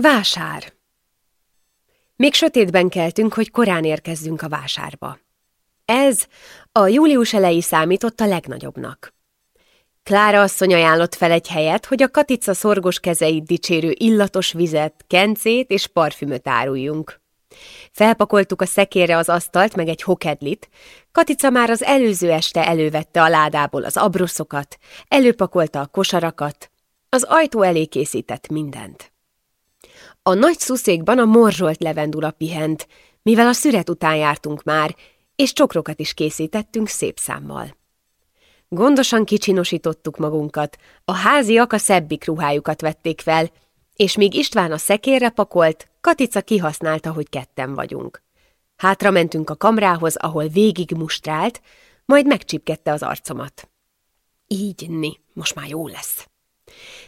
Vásár Még sötétben keltünk, hogy korán érkezzünk a vásárba. Ez a július elejé számított a legnagyobbnak. Klára asszony ajánlott fel egy helyet, hogy a katica szorgos kezeit dicsérő illatos vizet, kencét és parfümöt áruljunk. Felpakoltuk a szekérre az asztalt, meg egy hokedlit. Katica már az előző este elővette a ládából az abroszokat, előpakolta a kosarakat, az ajtó elé készített mindent. A nagy szuszékban a morzsolt levendula pihent, mivel a szüret után jártunk már, és csokrokat is készítettünk szép számmal. Gondosan kicsinosítottuk magunkat, a háziak a szebbik ruhájukat vették fel, és míg István a szekérre pakolt, Katica kihasználta, hogy ketten vagyunk. Hátra mentünk a kamrához, ahol végig mustrált, majd megcsipkedte az arcomat. Így, ni, most már jó lesz.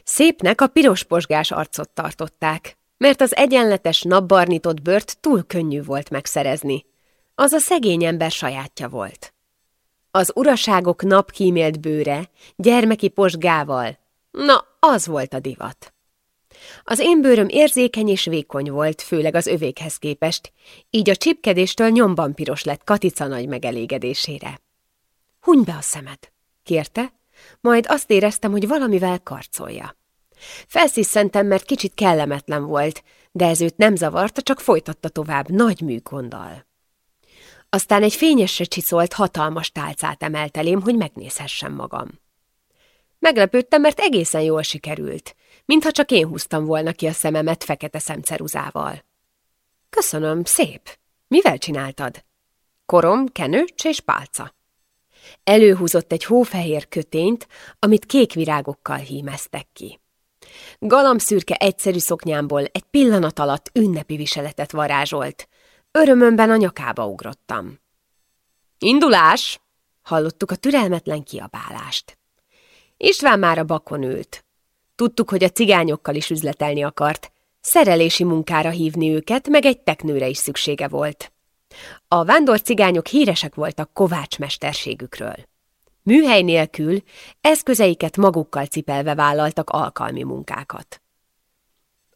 Szépnek a piros posgás arcot tartották, mert az egyenletes napbarnitott bört túl könnyű volt megszerezni. Az a szegény ember sajátja volt. Az uraságok napkímélt bőre, gyermeki posgával, na, az volt a divat. Az én bőröm érzékeny és vékony volt, főleg az övékhez képest, így a csipkedéstől nyomban piros lett Katica nagy megelégedésére. Huny be a szemed, kérte, majd azt éreztem, hogy valamivel karcolja. Felsziszentem, mert kicsit kellemetlen volt, de ez őt nem zavarta, csak folytatta tovább nagy műkonddal. Aztán egy fényesre csiszolt, hatalmas tálcát emelt elém, hogy megnézhessem magam. Meglepődtem, mert egészen jól sikerült, mintha csak én húztam volna ki a szememet fekete szemceruzával. Köszönöm, szép. Mivel csináltad? Korom, kenőcs és pálca. Előhúzott egy hófehér kötényt, amit kék virágokkal hímeztek ki. Galamszürke egyszerű szoknyámból egy pillanat alatt ünnepi viseletet varázsolt. Örömömben a nyakába ugrottam. Indulás! Hallottuk a türelmetlen kiabálást. István már a bakon ült. Tudtuk, hogy a cigányokkal is üzletelni akart. Szerelési munkára hívni őket, meg egy teknőre is szüksége volt. A vándor cigányok híresek voltak kovács mesterségükről. Műhely nélkül eszközeiket magukkal cipelve vállaltak alkalmi munkákat.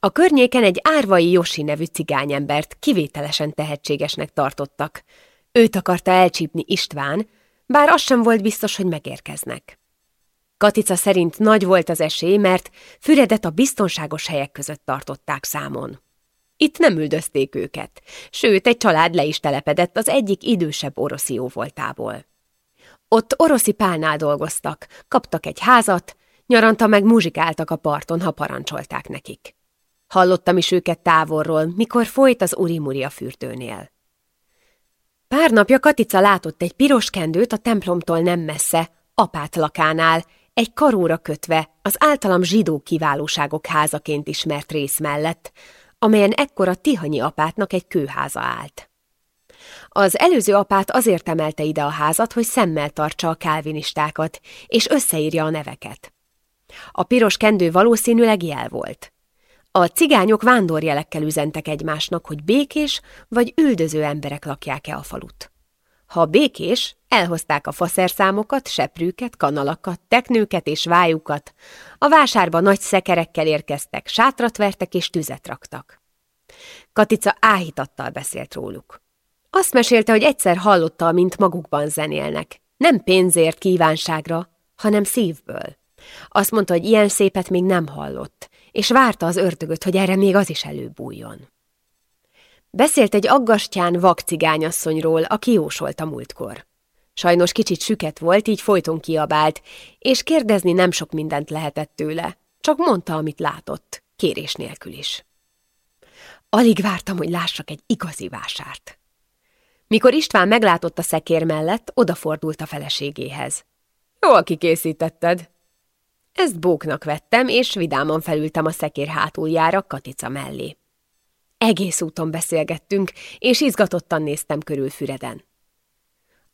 A környéken egy árvai Josi nevű cigányembert kivételesen tehetségesnek tartottak. Őt akarta elcsípni István, bár az sem volt biztos, hogy megérkeznek. Katica szerint nagy volt az esély, mert Füredet a biztonságos helyek között tartották számon. Itt nem üldözték őket, sőt, egy család le is telepedett az egyik idősebb oroszi voltából. Ott oroszi pálnál dolgoztak, kaptak egy házat, nyaranta meg muzsikáltak a parton, ha parancsolták nekik. Hallottam is őket távolról, mikor folyt az urimuri a fürdőnél. Pár napja Katica látott egy piros kendőt a templomtól nem messze, apát lakánál, egy karóra kötve az általam zsidó kiválóságok házaként ismert rész mellett, amelyen ekkor a Tihanyi apátnak egy kőháza állt. Az előző apát azért emelte ide a házat, hogy szemmel tartsa a kálvinistákat, és összeírja a neveket. A piros kendő valószínűleg jel volt. A cigányok vándorjelekkel üzentek egymásnak, hogy békés vagy üldöző emberek lakják-e a falut. Ha békés, elhozták a faszerszámokat, seprűket, kanalakat, teknőket és vájukat. A vásárba nagy szekerekkel érkeztek, sátrat vertek és tüzet raktak. Katica áhítattal beszélt róluk. Azt mesélte, hogy egyszer hallotta, mint magukban zenélnek. Nem pénzért kívánságra, hanem szívből. Azt mondta, hogy ilyen szépet még nem hallott, és várta az ördögöt, hogy erre még az is előbújjon. Beszélt egy aggastyán vak cigányasszonyról, aki jósolt a múltkor. Sajnos kicsit süket volt, így folyton kiabált, és kérdezni nem sok mindent lehetett tőle, csak mondta, amit látott, kérés nélkül is. Alig vártam, hogy lássak egy igazi vásárt. Mikor István meglátott a szekér mellett, odafordult a feleségéhez. Jól kikészítetted. Ezt bóknak vettem, és vidáman felültem a szekér hátuljára Katica mellé. Egész úton beszélgettünk, és izgatottan néztem körül Füreden.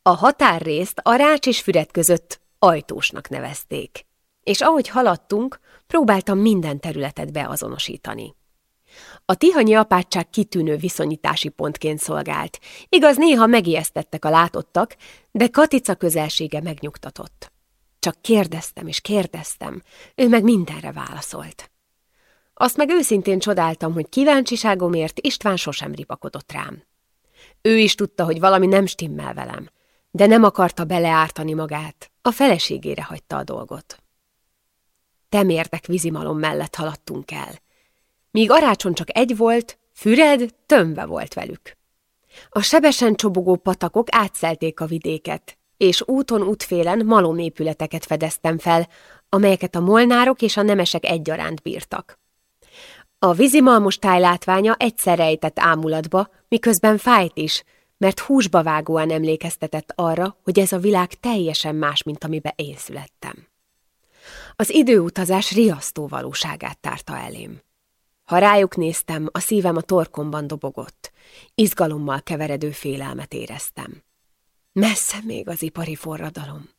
A határrészt a rács és Füred között ajtósnak nevezték, és ahogy haladtunk, próbáltam minden területet beazonosítani. A tihanyi apátság kitűnő viszonyítási pontként szolgált. Igaz, néha megijesztettek a látottak, de Katica közelsége megnyugtatott. Csak kérdeztem és kérdeztem, ő meg mindenre válaszolt. Azt meg őszintén csodáltam, hogy kíváncsiságomért István sosem ripakodott rám. Ő is tudta, hogy valami nem stimmel velem, de nem akarta beleártani magát, a feleségére hagyta a dolgot. Temérdek vízimalom mellett haladtunk el. Míg arácson csak egy volt, Füred tömve volt velük. A sebesen csobogó patakok átszelték a vidéket, és úton útfélen malomépületeket fedeztem fel, amelyeket a molnárok és a nemesek egyaránt bírtak. A vízimalmos tájlátványa egyszer rejtett ámulatba, miközben fájt is, mert húsba vágóan emlékeztetett arra, hogy ez a világ teljesen más, mint amibe én születtem. Az időutazás riasztó valóságát tárta elém. Ha rájuk néztem, a szívem a torkomban dobogott. Izgalommal keveredő félelmet éreztem. Messze még az ipari forradalom.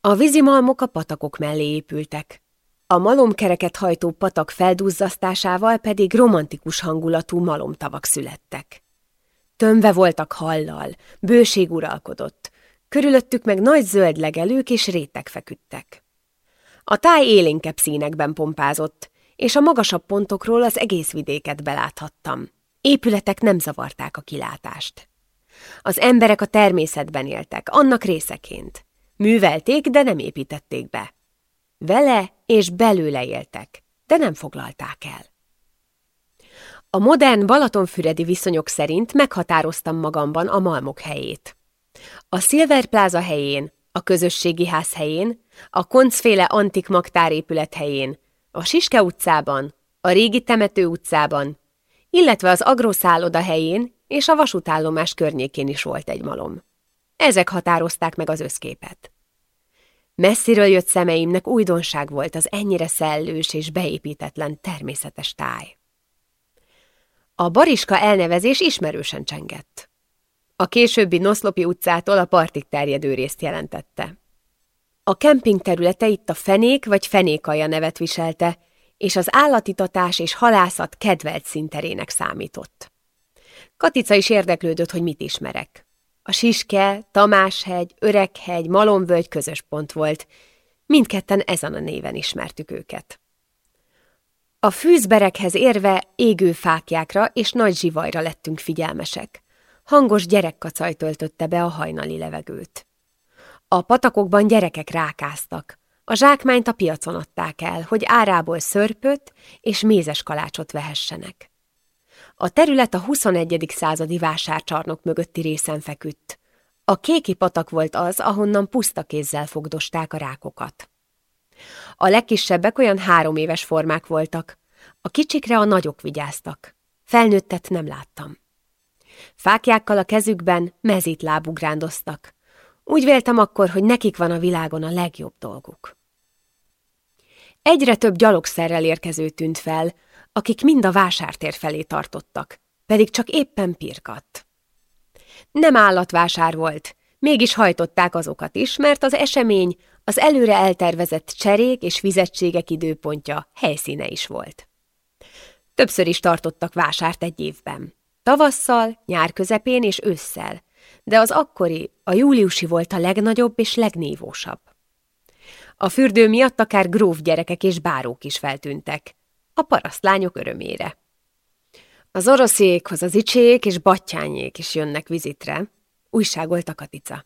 A vízimalmok a patakok mellé épültek. A malomkereket hajtó patak feldúzzasztásával pedig romantikus hangulatú malomtavak születtek. Tömve voltak hallal, bőség uralkodott, körülöttük meg nagy zöld legelők és rétek feküdtek. A táj élénkebb színekben pompázott, és a magasabb pontokról az egész vidéket beláthattam. Épületek nem zavarták a kilátást. Az emberek a természetben éltek, annak részeként. Művelték, de nem építették be. Vele és belőle éltek, de nem foglalták el. A modern Balatonfüredi viszonyok szerint meghatároztam magamban a malmok helyét. A Silver Plaza helyén, a közösségi ház helyén, a koncféle antik magtárépület helyén, a Siske utcában, a régi temető utcában, illetve az agroszálloda helyén és a vasútállomás környékén is volt egy malom. Ezek határozták meg az összképet. Messziről jött szemeimnek újdonság volt az ennyire szellős és beépítetlen természetes táj. A Bariska elnevezés ismerősen csengett. A későbbi Noszlopi utcától a partig terjedő részt jelentette. A kemping területe itt a fenék vagy fenékaja nevet viselte, és az állatitatás és halászat kedvelt szinterének számított. Katica is érdeklődött, hogy mit ismerek. A Siske, Tamáshegy, Öreghegy, Malomvölgy közös pont volt. Mindketten ezen a néven ismertük őket. A fűzberekhez érve égő fákjákra és nagy zsivajra lettünk figyelmesek. Hangos gyerekkacaj töltötte be a hajnali levegőt. A patakokban gyerekek rákáztak. A zsákmányt a piacon adták el, hogy árából szörpöt és mézes kalácsot vehessenek. A terület a 21. századi vásárcsarnok mögötti részen feküdt. A kéki patak volt az, ahonnan puszta kézzel fogdosták a rákokat. A legkisebbek olyan három éves formák voltak, a kicsikre a nagyok vigyáztak. Felnőttet nem láttam. Fákjákkal a kezükben mezítlábú grándoztak. Úgy véltem akkor, hogy nekik van a világon a legjobb dolguk. Egyre több gyalogszerrel érkező tűnt fel, akik mind a vásártér felé tartottak, pedig csak éppen pirkadt. Nem állatvásár volt, mégis hajtották azokat is, mert az esemény az előre eltervezett cserék és fizetségek időpontja helyszíne is volt. Többször is tartottak vásárt egy évben. Tavasszal, nyár közepén és ősszel, de az akkori, a júliusi volt a legnagyobb és legnívósabb. A fürdő miatt akár gróf gyerekek és bárók is feltűntek, a parasztlányok örömére. Az oroszékhoz az icsék és battyányék is jönnek vizitre, újságolt Katica.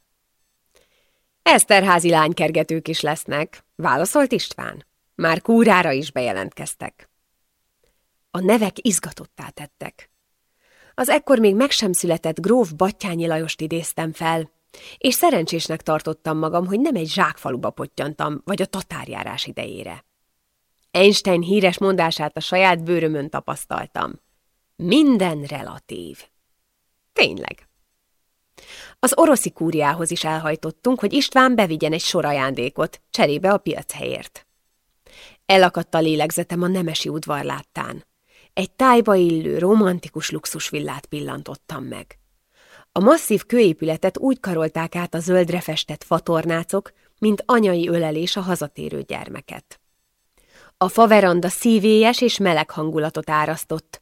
Eszterházi lánykergetők is lesznek, válaszolt István. Már kúrára is bejelentkeztek. A nevek izgatottá tettek. Az ekkor még meg sem született gróf Battyányi Lajost idéztem fel, és szerencsésnek tartottam magam, hogy nem egy zsákfaluba pottyantam, vagy a tatárjárás idejére. Einstein híres mondását a saját bőrömön tapasztaltam. Minden relatív. Tényleg. Az oroszi kúriához is elhajtottunk, hogy István bevigyen egy sor ajándékot, cserébe a piac helyért. Elakadt a lélegzetem a nemesi udvar láttán. Egy tájba illő, romantikus luxusvillát pillantottam meg. A masszív kőépületet úgy karolták át a zöldre festett fatornácok, mint anyai ölelés a hazatérő gyermeket. A faveranda szívélyes és meleg hangulatot árasztott.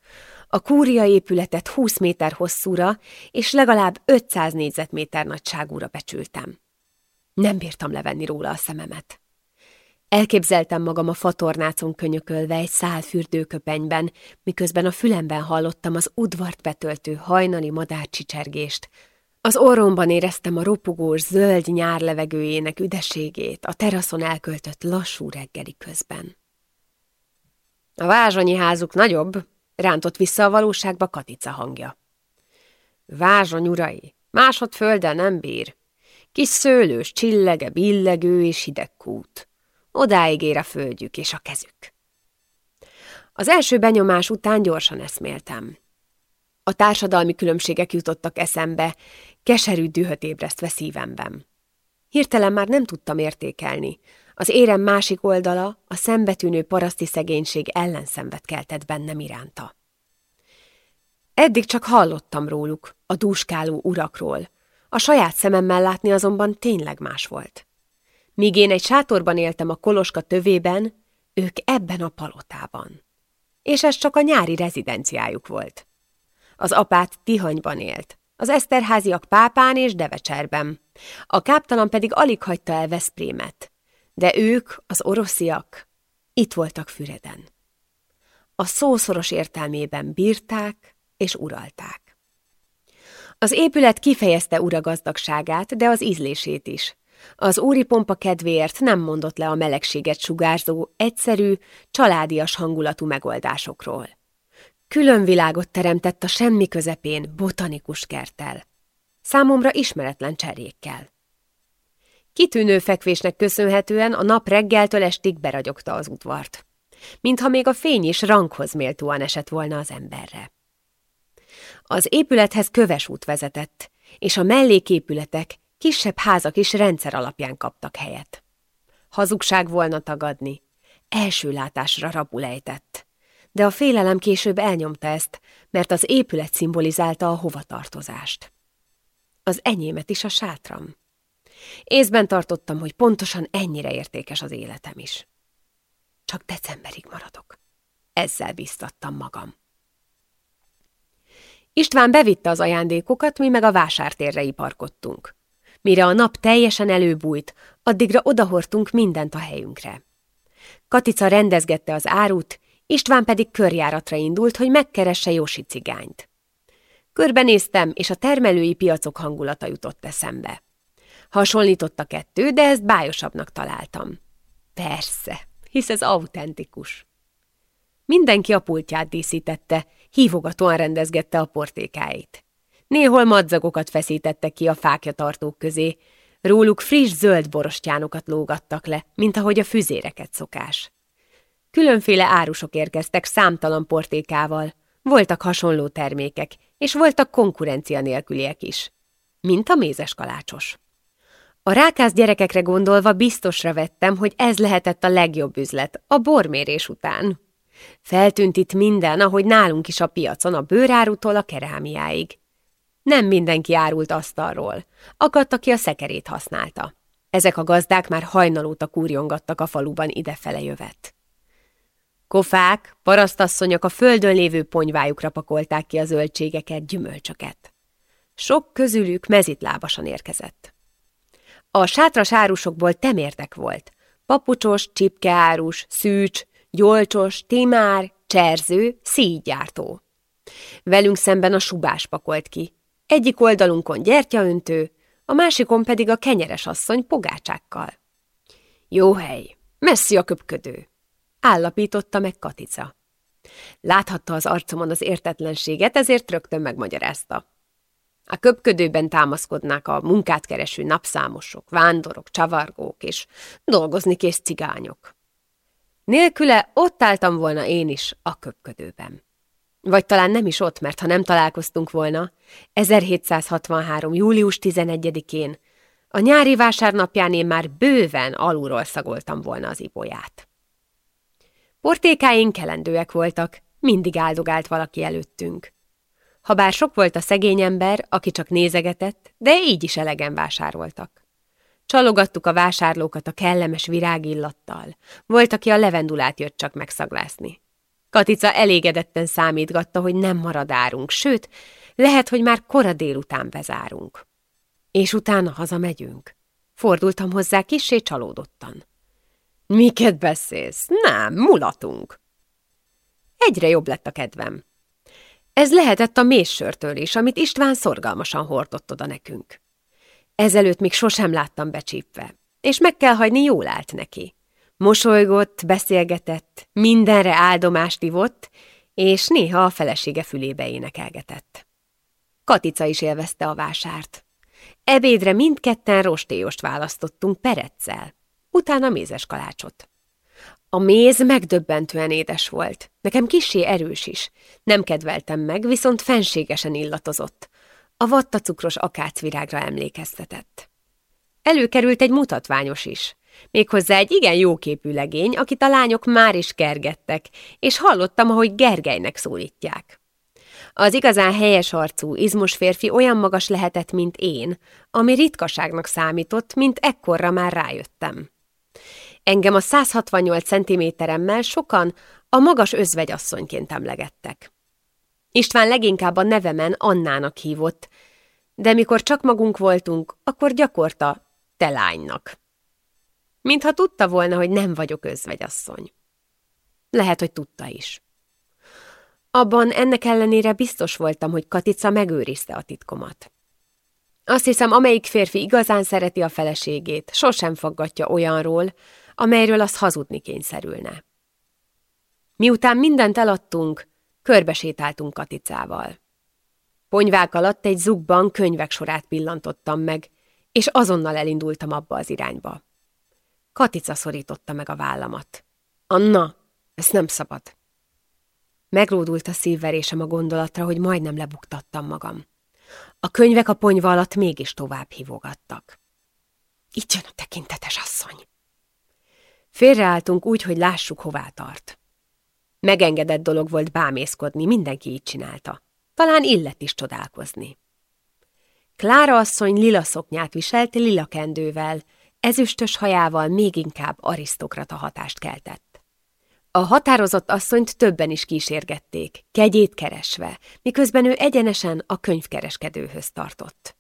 A kúria épületet 20 méter hosszúra és legalább 500 négyzetméter nagyságúra becsültem. Nem bírtam levenni róla a szememet. Elképzeltem magam a fatornácon könyökölve egy szál fürdőköpenyben, miközben a fülemben hallottam az udvart betöltő hajnali madárcsicsergést. Az orromban éreztem a ropogós zöld nyár levegőjének üdeségét, a teraszon elköltött lassú reggeli közben. A vázsonyi házuk nagyobb, rántott vissza a valóságba Katica hangja. Vázsony urai, másodfölden nem bír. Kis szőlős, csillege, billegő és hideg kút. Odáig ér a földjük és a kezük. Az első benyomás után gyorsan eszméltem. A társadalmi különbségek jutottak eszembe, keserű dühöt ébresztve szívemben. Hirtelen már nem tudtam értékelni. Az érem másik oldala, a szembetűnő paraszti szegénység ellenszenvet keltett bennem iránta. Eddig csak hallottam róluk, a dúskáló urakról. A saját szememmel látni azonban tényleg más volt. Míg én egy sátorban éltem a Koloska tövében, ők ebben a palotában. És ez csak a nyári rezidenciájuk volt. Az apát Tihanyban élt, az Eszterháziak Pápán és Devecserben, a káptalan pedig alig hagyta el Veszprémet. De ők, az orosziak, itt voltak Füreden. A szószoros értelmében bírták és uralták. Az épület kifejezte uragazdagságát, de az ízlését is. Az úri pompa kedvéért nem mondott le a melegséget sugárzó, egyszerű, családias hangulatú megoldásokról. Külön világot teremtett a semmi közepén botanikus kerttel. Számomra ismeretlen cserékkel. Kitűnő fekvésnek köszönhetően a nap reggeltől estig beragyogta az udvart. Mintha még a fény is ranghoz méltóan esett volna az emberre. Az épülethez köves út vezetett, és a melléképületek kisebb házak is rendszer alapján kaptak helyet. Hazugság volna tagadni. Első látásra rabul. De a félelem később elnyomta ezt, mert az épület szimbolizálta a hovatartozást. Az enyémet is a sátram. Észben tartottam, hogy pontosan ennyire értékes az életem is. Csak decemberig maradok. Ezzel biztattam magam. István bevitte az ajándékokat, mi meg a vásártérre iparkodtunk. Mire a nap teljesen előbújt, addigra odahortunk mindent a helyünkre. Katica rendezgette az árut, István pedig körjáratra indult, hogy megkeresse Josi cigányt. Körbenéztem, és a termelői piacok hangulata jutott eszembe. Hasonlított a kettő, de ezt bájosabbnak találtam. Persze, hisz ez autentikus. Mindenki a pultját díszítette, hívogatóan rendezgette a portékáit. Néhol madzagokat feszítettek ki a fákja tartók közé, róluk friss zöld borostyánokat lógattak le, mint ahogy a füzéreket szokás. Különféle árusok érkeztek számtalan portékával, voltak hasonló termékek, és voltak konkurencia nélküliek is, mint a mézes kalácsos. A rákász gyerekekre gondolva biztosra vettem, hogy ez lehetett a legjobb üzlet, a bormérés után. Feltűnt itt minden, ahogy nálunk is a piacon, a bőrárutól a kerámiáig. Nem mindenki árult asztalról. Akadt, aki a szekerét használta. Ezek a gazdák már hajnalóta kúrjongattak a faluban idefele jövet. Kofák, parasztasszonyok a földön lévő ponyvájukra pakolták ki a zöldségeket, gyümölcsöket. Sok közülük mezitlábasan érkezett. A sátras árusokból temérdek volt. Papucsos, csipkeárus, szűcs, gyolcsos, timár, cserző, szígyártó. Velünk szemben a subás pakolt ki, egyik oldalunkon gyertyaöntő, a másikon pedig a kenyeres asszony pogácsákkal. Jó hely, messzi a köpködő, állapította meg Katica. Láthatta az arcomon az értetlenséget, ezért rögtön megmagyarázta. A köpködőben támaszkodnák a munkát kereső napszámosok, vándorok, csavargók és dolgozni kész cigányok. Nélküle ott álltam volna én is a köpködőben. Vagy talán nem is ott, mert ha nem találkoztunk volna, 1763. július 11-én, a nyári vásárnapján én már bőven alulról szagoltam volna az ibolyát. Portékáink kelendőek voltak, mindig áldogált valaki előttünk. Habár sok volt a szegény ember, aki csak nézegetett, de így is elegen vásároltak. Csalogattuk a vásárlókat a kellemes virágillattal. Volt, aki a levendulát jött csak megszaglászni. Katica elégedetten számítgatta, hogy nem marad árunk, sőt, lehet, hogy már kora délután bezárunk. És utána hazamegyünk. Fordultam hozzá kissé csalódottan. Miket beszélsz? Nem, mulatunk. Egyre jobb lett a kedvem. Ez lehetett a mézsörtől is, amit István szorgalmasan hordott oda nekünk. Ezelőtt még sosem láttam becsípve, és meg kell hagyni, jól állt neki. Mosolygott, beszélgetett, mindenre áldomást ivott, és néha a felesége fülébe énekelgetett. Katica is élvezte a vásárt. Ebédre mindketten rostéjost választottunk pereccel, utána mézes kalácsot. A méz megdöbbentően édes volt, nekem kisé erős is. Nem kedveltem meg, viszont fenségesen illatozott. A vattacukros akácvirágra emlékeztetett. Előkerült egy mutatványos is. Méghozzá egy igen jóképű legény, akit a lányok már is kergettek, és hallottam, ahogy Gergelynek szólítják. Az igazán helyes arcú, izmos férfi olyan magas lehetett, mint én, ami ritkaságnak számított, mint ekkorra már rájöttem. Engem a 168 centiméteremmel sokan a magas özvegyasszonyként emlegettek. István leginkább a nevemen Annának hívott, de mikor csak magunk voltunk, akkor gyakorta te lánynak. Mintha tudta volna, hogy nem vagyok özvegyasszony. Lehet, hogy tudta is. Abban ennek ellenére biztos voltam, hogy Katica megőrizte a titkomat. Azt hiszem, amelyik férfi igazán szereti a feleségét, sosem faggatja olyanról, amelyről az hazudni kényszerülne. Miután mindent eladtunk, körbesétáltunk Katicával. Ponyvák alatt egy zugban könyvek sorát pillantottam meg, és azonnal elindultam abba az irányba. Katica szorította meg a vállamat. Anna, ez nem szabad. Megródult a szívverésem a gondolatra, hogy majdnem lebuktattam magam. A könyvek a ponyva alatt mégis tovább hívogattak. Itt jön a tekintetes asszony. Félreálltunk úgy, hogy lássuk, hová tart. Megengedett dolog volt bámészkodni, mindenki így csinálta. Talán illet is csodálkozni. Klára asszony lila szoknyát viselt lila kendővel, ezüstös hajával még inkább arisztokrata hatást keltett. A határozott asszonyt többen is kísérgették, kegyét keresve, miközben ő egyenesen a könyvkereskedőhöz tartott.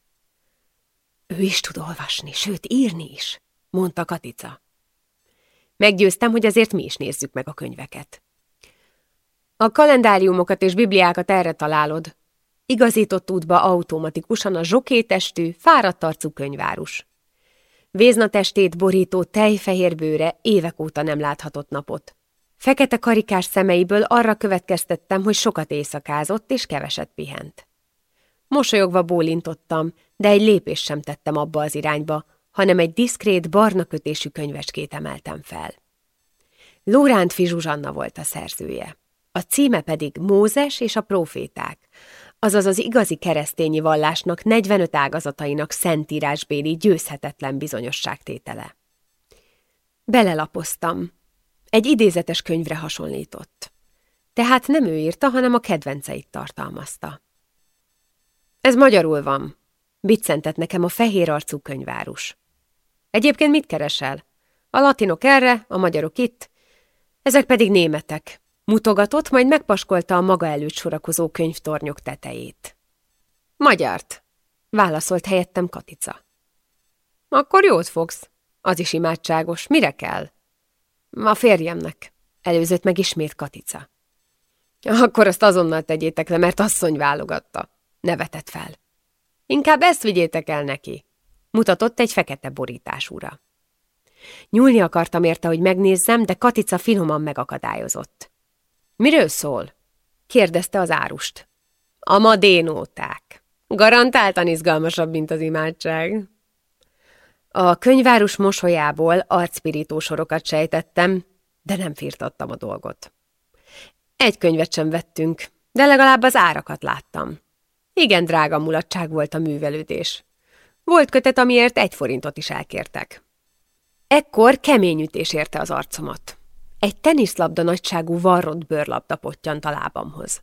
Ő is tud olvasni, sőt írni is, mondta Katica. Meggyőztem, hogy azért mi is nézzük meg a könyveket. A kalendáriumokat és bibliákat erre találod. Igazított útba automatikusan a zsokétestű, fáradt arcú könyvárus. Vézna testét borító tejfehér bőre évek óta nem láthatott napot. Fekete karikás szemeiből arra következtettem, hogy sokat éjszakázott és keveset pihent. Mosolyogva bólintottam, de egy lépés sem tettem abba az irányba, hanem egy diszkrét, barna kötésű könyvecskét emeltem fel. Lóránt Zsuzsanna volt a szerzője. A címe pedig Mózes és a proféták, azaz az igazi keresztényi vallásnak 45 ágazatainak szentírásbéli győzhetetlen bizonyosságtétele. Belelapoztam. Egy idézetes könyvre hasonlított. Tehát nem ő írta, hanem a kedvenceit tartalmazta. Ez magyarul van, biccentett nekem a fehér arcú könyvárus. Egyébként mit keresel? A latinok erre, a magyarok itt, ezek pedig németek. Mutogatott, majd megpaskolta a maga előtt sorakozó könyvtornyok tetejét. Magyart, válaszolt helyettem Katica. Akkor jót fogsz. Az is imádságos. Mire kell? A férjemnek. Előzött meg ismét Katica. Akkor azt azonnal tegyétek le, mert asszony válogatta. Nevetett fel. Inkább ezt vigyétek el neki. Mutatott egy fekete borításúra. Nyúlni akartam érte, hogy megnézzem, de Katica finoman megakadályozott. Miről szól? kérdezte az árust. A madénóták. Garantáltan izgalmasabb, mint az imádság. A könyvárus mosolyából arcpirító sorokat sejtettem, de nem firtattam a dolgot. Egy könyvet sem vettünk, de legalább az árakat láttam. Igen drága mulatság volt a művelődés. Volt kötet, amiért egy forintot is elkértek. Ekkor kemény ütés érte az arcomat. Egy teniszlabda nagyságú varrott bőrlabda pottyant a lábamhoz.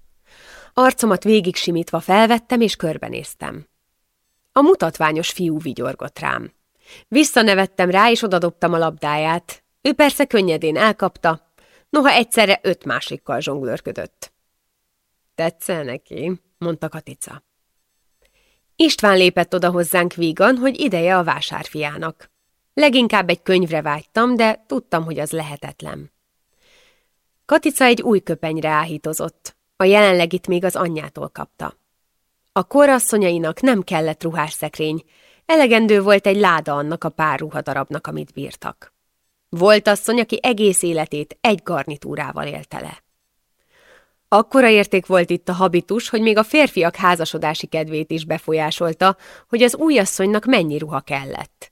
Arcomat végig simítva felvettem és körbenéztem. A mutatványos fiú vigyorgott rám. Visszanevettem rá, és odadobtam a labdáját. Ő persze könnyedén elkapta, noha egyszerre öt másikkal zsonglőrködött. Tetszel neki, mondta Katica. István lépett oda hozzánk vígan, hogy ideje a vásárfiának. Leginkább egy könyvre vágytam, de tudtam, hogy az lehetetlen. Katica egy új köpenyre áhítozott. A jelenlegit még az anyjától kapta. A korasszonyainak nem kellett ruhásszekrény, elegendő volt egy láda annak a pár ruhadarabnak, amit bírtak. Volt asszony, aki egész életét egy garnitúrával élte le. Akkora érték volt itt a habitus, hogy még a férfiak házasodási kedvét is befolyásolta, hogy az újasszonynak mennyi ruha kellett.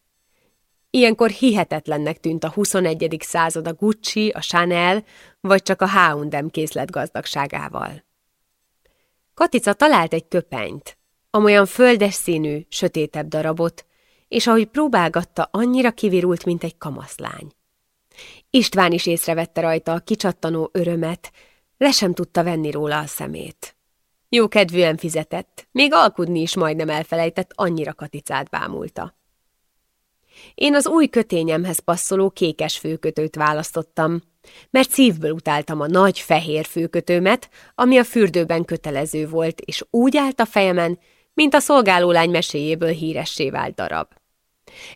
Ilyenkor hihetetlennek tűnt a 21. század a Gucci, a Chanel, vagy csak a H&M készlet gazdagságával. Katica talált egy köpenyt, amolyan földes színű, sötétebb darabot, és ahogy próbálgatta, annyira kivirult, mint egy kamaszlány. István is észrevette rajta a kicsattanó örömet, le sem tudta venni róla a szemét. Jó kedvűen fizetett, még alkudni is majdnem elfelejtett, annyira Katicát bámulta. Én az új kötényemhez passzoló kékes főkötőt választottam, mert szívből utáltam a nagy fehér főkötőmet, ami a fürdőben kötelező volt, és úgy állt a fejemen, mint a szolgálólány meséjéből híressé vált darab.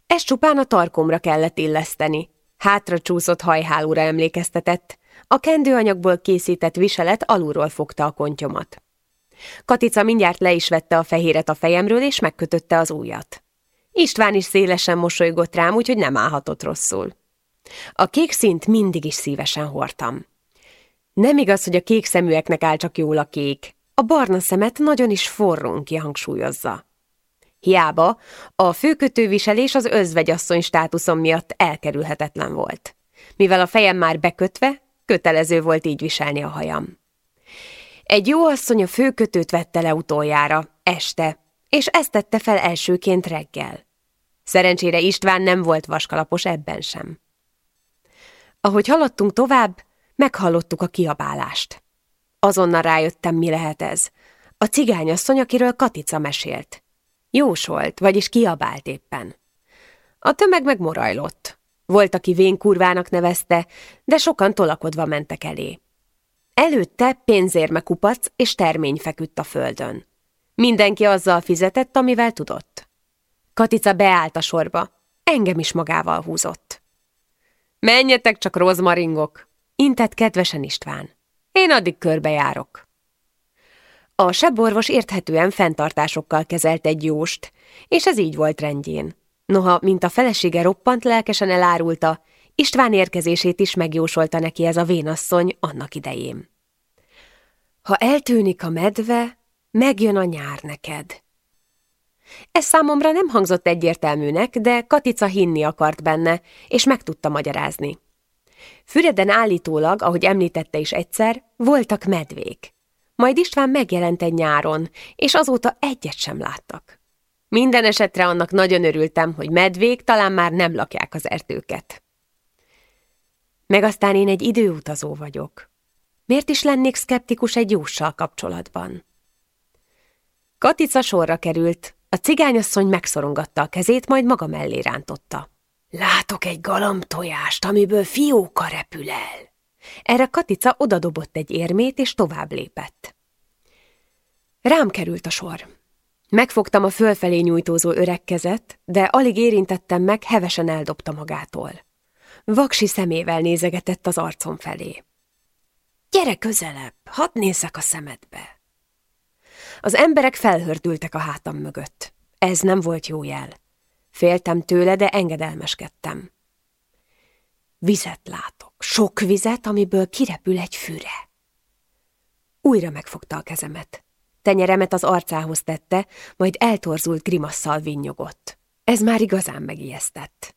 Ezt csupán a tarkomra kellett illeszteni. Hátra csúszott hajhálóra emlékeztetett, a kendőanyagból készített viselet alulról fogta a kontyomat. Katica mindjárt le is vette a fehéret a fejemről, és megkötötte az ujjat. István is szélesen mosolygott rám, úgyhogy nem állhatott rosszul. A kék szint mindig is szívesen hordtam. Nem igaz, hogy a kék szeműeknek áll csak jól a kék. A barna szemet nagyon is forrón kihangsúlyozza. Hiába, a főkötőviselés az özvegyasszony státuszom miatt elkerülhetetlen volt. Mivel a fejem már bekötve, kötelező volt így viselni a hajam. Egy jó asszony a főkötőt vette le utoljára, este, és ezt tette fel elsőként reggel. Szerencsére István nem volt vaskalapos ebben sem. Ahogy haladtunk tovább, meghallottuk a kiabálást. Azonnal rájöttem, mi lehet ez. A cigányasszony, akiről Katica mesélt. Jósolt, vagyis kiabált éppen. A tömeg megmorajlott. Volt, aki vénkurvának nevezte, de sokan tolakodva mentek elé. Előtte pénzérmekupac és termény feküdt a földön. Mindenki azzal fizetett, amivel tudott. Katica beállt a sorba, engem is magával húzott. Menjetek csak rozmaringok, intett kedvesen István. Én addig körbejárok. A seborvos érthetően fenntartásokkal kezelt egy jóst, és ez így volt rendjén. Noha, mint a felesége roppant lelkesen elárulta, István érkezését is megjósolta neki ez a vénasszony annak idején. Ha eltűnik a medve, megjön a nyár neked. Ez számomra nem hangzott egyértelműnek, de Katica hinni akart benne, és meg tudta magyarázni. Füreden állítólag, ahogy említette is egyszer, voltak medvék. Majd István megjelent egy nyáron, és azóta egyet sem láttak. Minden esetre annak nagyon örültem, hogy medvék talán már nem lakják az erdőket. Meg aztán én egy időutazó vagyok. Miért is lennék szkeptikus egy jóssal kapcsolatban? Katica sorra került, a cigányasszony megszorongatta a kezét, majd maga mellé rántotta. Látok egy tojást, amiből fióka repül el. Erre Katica odadobott egy érmét, és tovább lépett. Rám került a sor. Megfogtam a fölfelé nyújtózó öreg kezet, de alig érintettem meg, hevesen eldobta magától. Vaksi szemével nézegetett az arcom felé. Gyere közelebb, hadd nézzek a szemedbe. Az emberek felhördültek a hátam mögött. Ez nem volt jó jel. Féltem tőle, de engedelmeskedtem. Vizet látok, sok vizet, amiből kirepül egy füre. Újra megfogta a kezemet. Tenyeremet az arcához tette, majd eltorzult grimasszal vinnyogott. Ez már igazán megijesztett.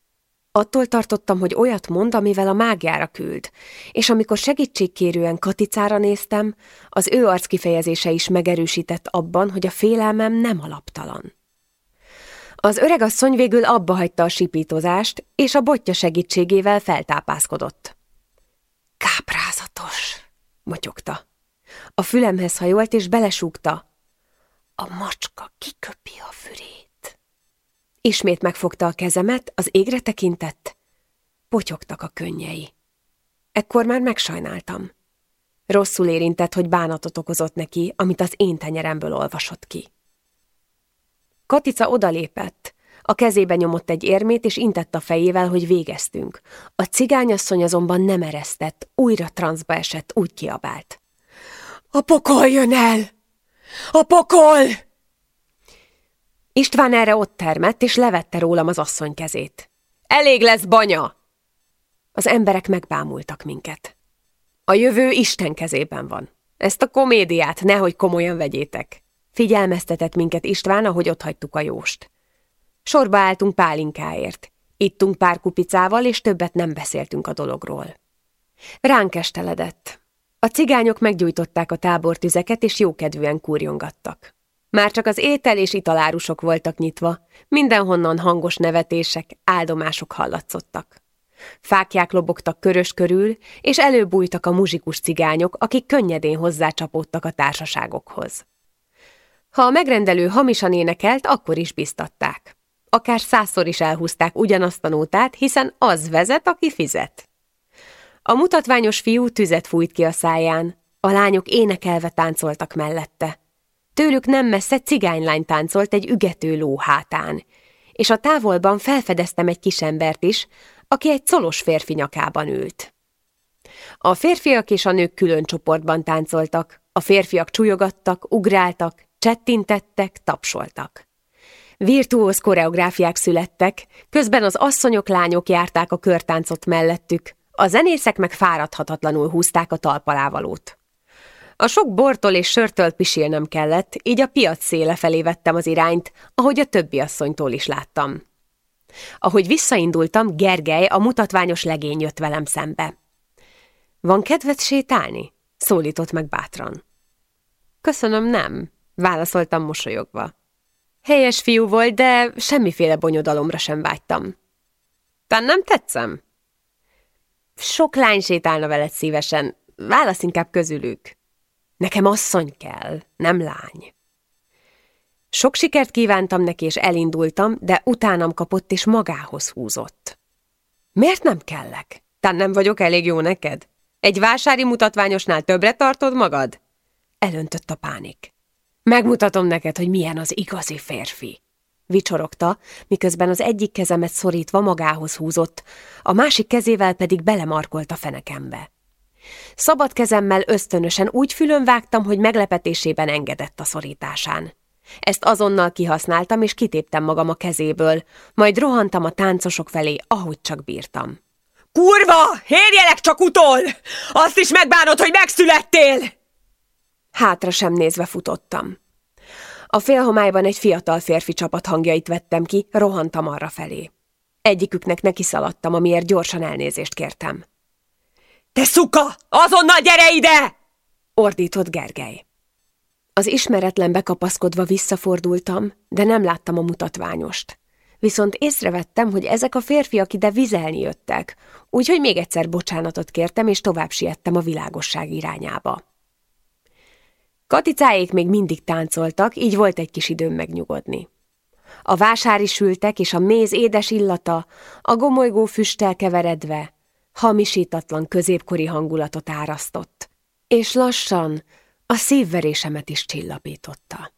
Attól tartottam, hogy olyat mond, amivel a mágiára küld, és amikor segítségkérően Katicára néztem, az ő arc kifejezése is megerősített abban, hogy a félelmem nem alaptalan. Az öregasszony végül abba hagyta a sipítozást, és a botja segítségével feltápászkodott. Káprázatos, motyogta. A fülemhez hajolt, és belesúgta. A macska kiköpi a fürét. Ismét megfogta a kezemet, az égre tekintett. Potyogtak a könnyei. Ekkor már megsajnáltam. Rosszul érintett, hogy bánatot okozott neki, amit az én tenyeremből olvasott ki. Katica odalépett, A kezébe nyomott egy érmét, és intett a fejével, hogy végeztünk. A cigányasszony azonban nem eresztett, újra transzba esett, úgy kiabált. A pokol jön el! A pokol! István erre ott termett, és levette rólam az asszony kezét. Elég lesz, banya! Az emberek megbámultak minket. A jövő Isten kezében van. Ezt a komédiát nehogy komolyan vegyétek. Figyelmeztetett minket István, ahogy ott hagytuk a jóst. Sorba álltunk pálinkáért. Ittunk pár kupicával, és többet nem beszéltünk a dologról. Ránk esteledett. A cigányok meggyújtották a tábortüzeket, és jókedvűen kurjongattak. Már csak az étel és italárusok voltak nyitva, mindenhonnan hangos nevetések, áldomások hallatszottak. Fákják lobogtak körös körül, és előbújtak a muzsikus cigányok, akik könnyedén hozzácsapódtak a társaságokhoz. Ha a megrendelő hamisan énekelt, akkor is biztatták. Akár százszor is elhúzták ugyanazt a nótát, hiszen az vezet, aki fizet. A mutatványos fiú tüzet fújt ki a száján, a lányok énekelve táncoltak mellette. Tőlük nem messze cigánylány táncolt egy ügető ló hátán, és a távolban felfedeztem egy kisembert is, aki egy colos férfi nyakában ült. A férfiak és a nők külön csoportban táncoltak, a férfiak csúlyogattak, ugráltak, csettintettek, tapsoltak. Virtuóz koreográfiák születtek, közben az asszonyok, lányok járták a körtáncot mellettük, a zenészek meg fáradhatatlanul húzták a talpalávalót. A sok bortól és sörtől pisilnem kellett, így a piac széle felé vettem az irányt, ahogy a többi asszonytól is láttam. Ahogy visszaindultam, Gergely, a mutatványos legény jött velem szembe. Van kedved sétálni? szólított meg bátran. Köszönöm, nem, válaszoltam mosolyogva. Helyes fiú volt, de semmiféle bonyodalomra sem vágytam. Tán nem tetszem? Sok lány sétálna veled szívesen, válasz inkább közülük. Nekem asszony kell, nem lány. Sok sikert kívántam neki, és elindultam, de utánam kapott, és magához húzott. Miért nem kellek? Tán nem vagyok elég jó neked? Egy vásári mutatványosnál többre tartod magad? Elöntött a pánik. Megmutatom neked, hogy milyen az igazi férfi. Vicsorogta, miközben az egyik kezemet szorítva magához húzott, a másik kezével pedig belemarkolt a fenekembe. Szabad kezemmel ösztönösen úgy fülön vágtam, hogy meglepetésében engedett a szorításán. Ezt azonnal kihasználtam, és kitéptem magam a kezéből, majd rohantam a táncosok felé, ahogy csak bírtam. Kurva! Érjelek csak utol! Azt is megbánod, hogy megszülettél! Hátra sem nézve futottam. A félhomályban egy fiatal férfi csapat hangjait vettem ki, rohantam arra felé. Egyiküknek neki szaladtam, amiért gyorsan elnézést kértem. Te szuka! Azonnal gyere ide! ordított Gergely. Az ismeretlen kapaszkodva visszafordultam, de nem láttam a mutatványost. Viszont észrevettem, hogy ezek a férfiak ide vizelni jöttek, úgyhogy még egyszer bocsánatot kértem, és tovább siettem a világosság irányába. Katicáék még mindig táncoltak, így volt egy kis időm megnyugodni. A vásári sültek és a méz édes illata, a gomolygó füsttel keveredve, hamisítatlan középkori hangulatot árasztott, és lassan a szívverésemet is csillapította.